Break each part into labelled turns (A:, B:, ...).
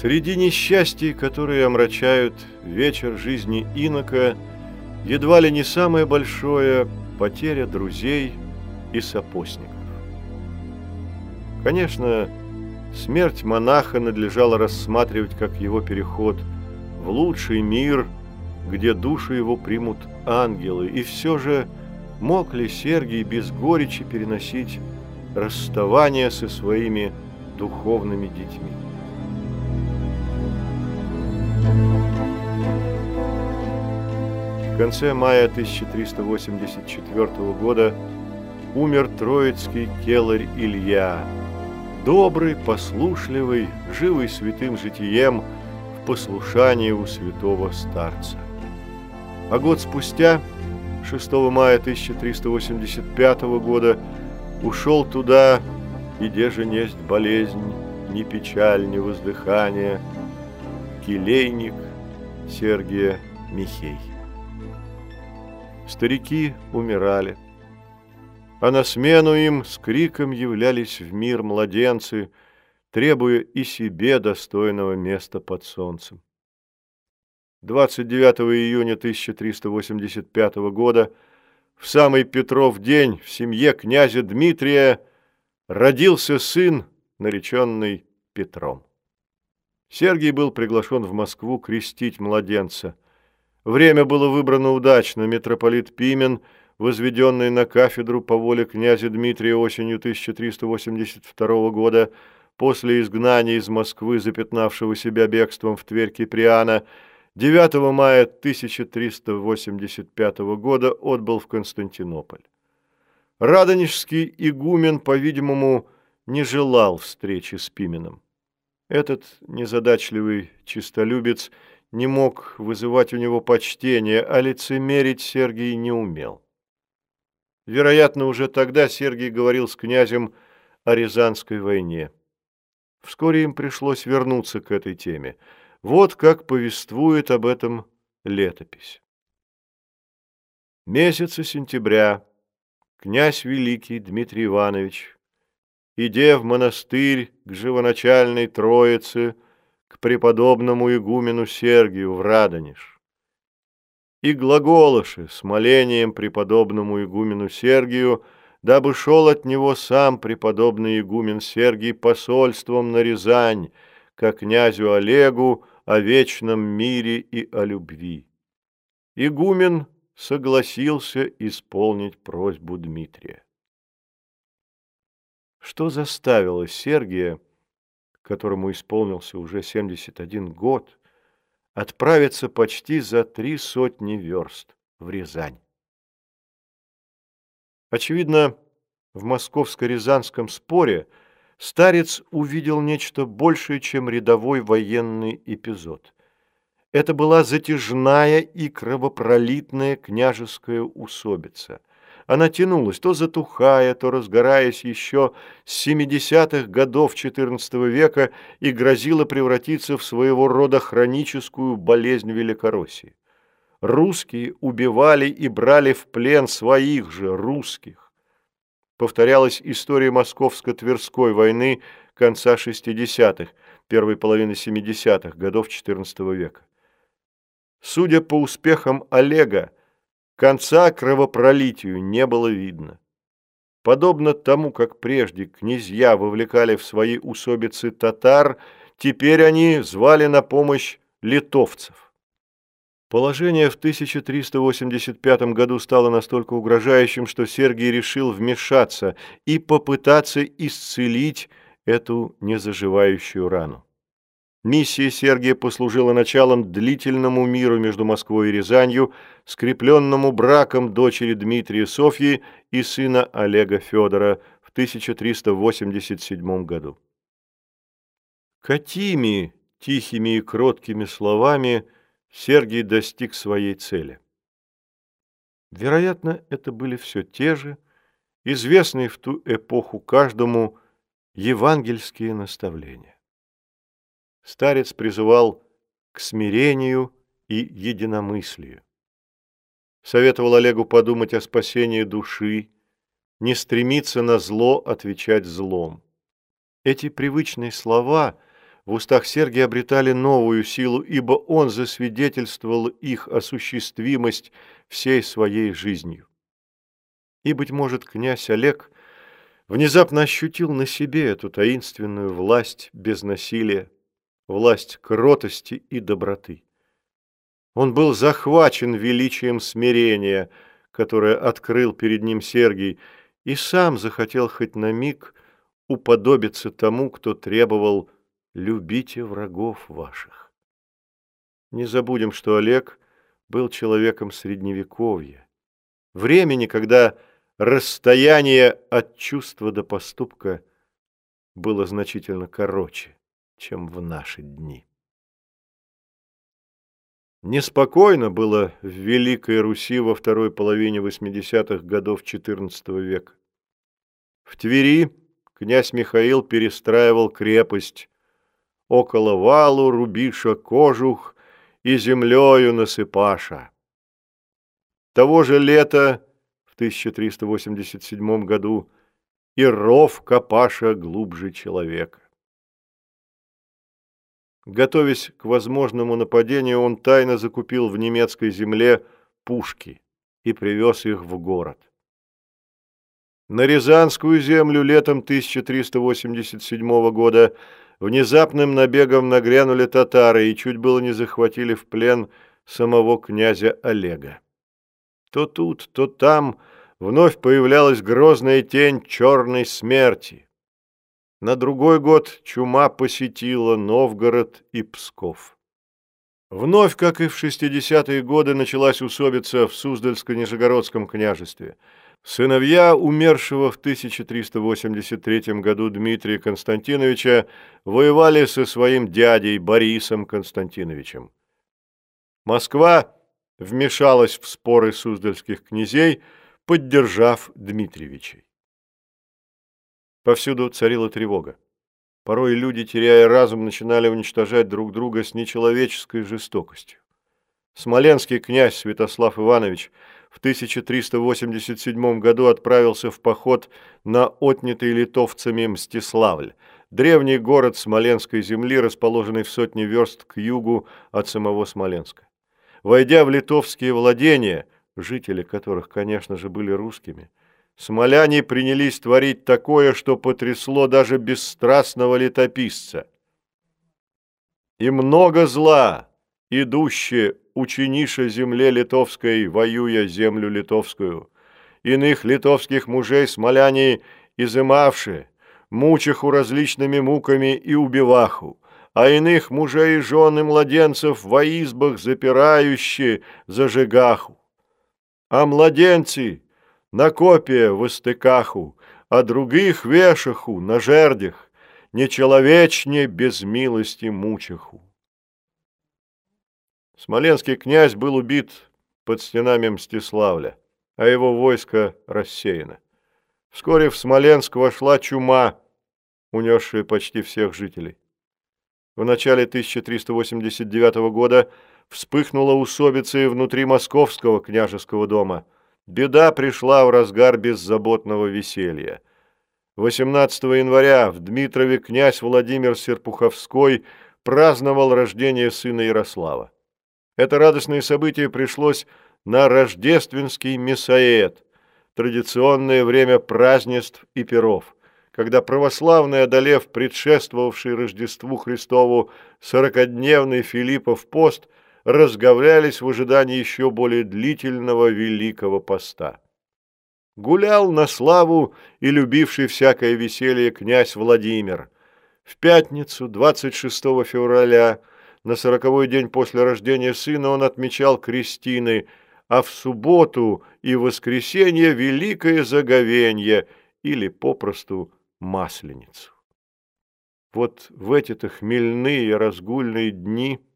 A: Среди несчастий, которые омрачают вечер жизни инока, едва ли не самое большое – потеря друзей и сопостников. Конечно, смерть монаха надлежало рассматривать как его переход в лучший мир, где душу его примут ангелы, и все же мог ли Сергий без горечи переносить расставание со своими духовными детьми? В конце мая 1384 года умер троицкий келарь Илья, добрый, послушливый, живый святым житием в послушании у святого старца. А год спустя, 6 мая 1385 года, ушел туда, где же несть болезнь, ни печаль, ни воздыхание, келейник Сергия Михей. Старики умирали, а на смену им с криком являлись в мир младенцы, требуя и себе достойного места под солнцем. 29 июня 1385 года, в самый Петров день, в семье князя Дмитрия родился сын, нареченный Петром. Сергий был приглашен в Москву крестить младенца – Время было выбрано удачно. Митрополит Пимен, возведенный на кафедру по воле князя Дмитрия осенью 1382 года, после изгнания из Москвы, запятнавшего себя бегством в Тверь Киприана, 9 мая 1385 года отбыл в Константинополь. Радонежский игумен, по-видимому, не желал встречи с Пименом. Этот незадачливый чистолюбец – не мог вызывать у него почтения, а лицемерить Сергий не умел. Вероятно, уже тогда Сергий говорил с князем о Рязанской войне. Вскоре им пришлось вернуться к этой теме. Вот как повествует об этом летопись. Месяца сентября князь Великий Дмитрий Иванович, идя в монастырь к живоначальной Троице, к преподобному игумену Сергию в Радонеж. И глаголоши с молением преподобному игумену Сергию, дабы шел от него сам преподобный игумен Сергий посольством на Рязань, как князю Олегу о вечном мире и о любви. Игумен согласился исполнить просьбу Дмитрия. Что заставило Сергия которому исполнился уже 71 год, отправиться почти за три сотни верст в Рязань. Очевидно, в московско-рязанском споре старец увидел нечто большее, чем рядовой военный эпизод. Это была затяжная и кровопролитная княжеская усобица – она тянулась, то затухая, то разгораясь еще с 70-х годов XIV века и грозила превратиться в своего рода хроническую болезнь Великороссии. Русские убивали и брали в плен своих же русских. Повторялась история Московско-Тверской войны конца 60-х, первой половины 70-х годов XIV века. Судя по успехам Олега, Конца кровопролитию не было видно. Подобно тому, как прежде князья вовлекали в свои усобицы татар, теперь они звали на помощь литовцев. Положение в 1385 году стало настолько угрожающим, что Сергий решил вмешаться и попытаться исцелить эту незаживающую рану. Миссия Сергия послужила началом длительному миру между Москвой и Рязанью, скрепленному браком дочери Дмитрия Софьи и сына Олега Федора в 1387 году. Какими тихими и кроткими словами Сергий достиг своей цели? Вероятно, это были все те же, известные в ту эпоху каждому евангельские наставления старец призывал к смирению и единомыслию. Советовал Олегу подумать о спасении души, не стремиться на зло отвечать злом. Эти привычные слова в устах Сергия обретали новую силу, ибо он засвидетельствовал их осуществимость всей своей жизнью. И, быть может, князь Олег внезапно ощутил на себе эту таинственную власть без насилия, власть кротости и доброты. Он был захвачен величием смирения, которое открыл перед ним Сергий, и сам захотел хоть на миг уподобиться тому, кто требовал «любите врагов ваших». Не забудем, что Олег был человеком средневековья, времени, когда расстояние от чувства до поступка было значительно короче, чем в наши дни. Неспокойно было в Великой Руси во второй половине 80-х годов XIV века. В Твери князь Михаил перестраивал крепость. Около валу рубиша кожух и землею насыпаша. Того же лета, в 1387 году, и ров копаша глубже человека. Готовясь к возможному нападению, он тайно закупил в немецкой земле пушки и привез их в город. На Рязанскую землю летом 1387 года внезапным набегом нагрянули татары и чуть было не захватили в плен самого князя Олега. То тут, то там вновь появлялась грозная тень черной смерти. На другой год чума посетила Новгород и Псков. Вновь, как и в 60-е годы, началась усобица в Суздальско-Нижегородском княжестве. Сыновья умершего в 1383 году Дмитрия Константиновича воевали со своим дядей Борисом Константиновичем. Москва вмешалась в споры суздальских князей, поддержав Дмитриевичей. Повсюду царила тревога. Порой люди, теряя разум, начинали уничтожать друг друга с нечеловеческой жестокостью. Смоленский князь Святослав Иванович в 1387 году отправился в поход на отнятый литовцами Мстиславль, древний город Смоленской земли, расположенный в сотне верст к югу от самого Смоленска. Войдя в литовские владения, жители которых, конечно же, были русскими, Смоляне принялись творить такое, что потрясло даже бесстрастного летописца. «И много зла, идущее учениша земле литовской, воюя землю литовскую, иных литовских мужей смоляне изымавши, мучиху различными муками и убиваху, а иных мужей и жен и младенцев во избах запирающие зажигаху. А младенцы на копия в истыкаху, а других вешаху на жердях, нечеловечне без милости мучаху. Смоленский князь был убит под стенами Мстиславля, а его войско рассеяно. Вскоре в Смоленск вошла чума, унесшая почти всех жителей. В начале 1389 года вспыхнула усобица и внутри московского княжеского дома – Беда пришла в разгар беззаботного веселья. 18 января в Дмитрове князь Владимир Серпуховской праздновал рождение сына Ярослава. Это радостное событие пришлось на рождественский Месаэт, традиционное время празднеств и перов, когда православный, одолев предшествовавший Рождеству Христову сорокодневный Филиппов пост – разговлялись в ожидании еще более длительного великого поста. Гулял на славу и любивший всякое веселье князь Владимир. В пятницу, 26 февраля, на сороковой день после рождения сына он отмечал крестины, а в субботу и воскресенье великое заговенье или попросту масленицу. Вот в эти-то хмельные разгульные дни –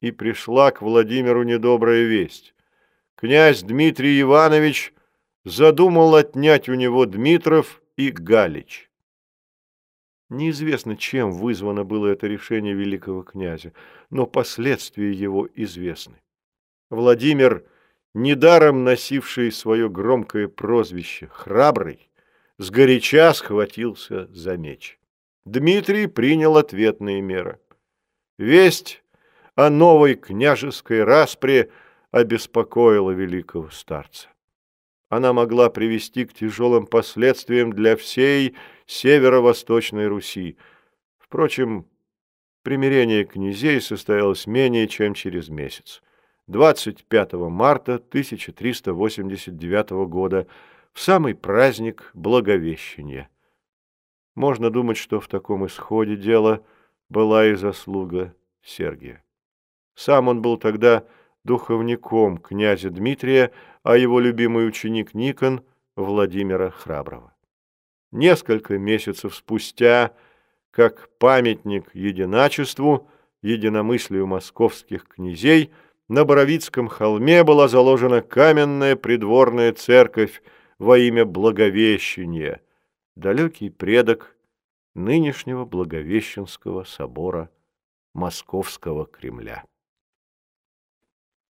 A: и пришла к Владимиру недобрая весть. Князь Дмитрий Иванович задумал отнять у него Дмитров и Галич. Неизвестно, чем вызвано было это решение великого князя, но последствия его известны. Владимир, недаром носивший свое громкое прозвище «храбрый», сгоряча схватился за меч. Дмитрий принял ответные меры – Весть о новой княжеской распре обеспокоила великого старца. Она могла привести к тяжелым последствиям для всей северо-восточной Руси. Впрочем, примирение князей состоялось менее чем через месяц. 25 марта 1389 года, в самый праздник Благовещения. Можно думать, что в таком исходе дела была и заслуга Сергия. Сам он был тогда духовником князя Дмитрия, а его любимый ученик Никон – Владимира Храброго. Несколько месяцев спустя, как памятник единачеству, единомыслию московских князей, на Боровицком холме была заложена каменная придворная церковь во имя Благовещения, далекий предок нынешнего Благовещенского собора Московского Кремля.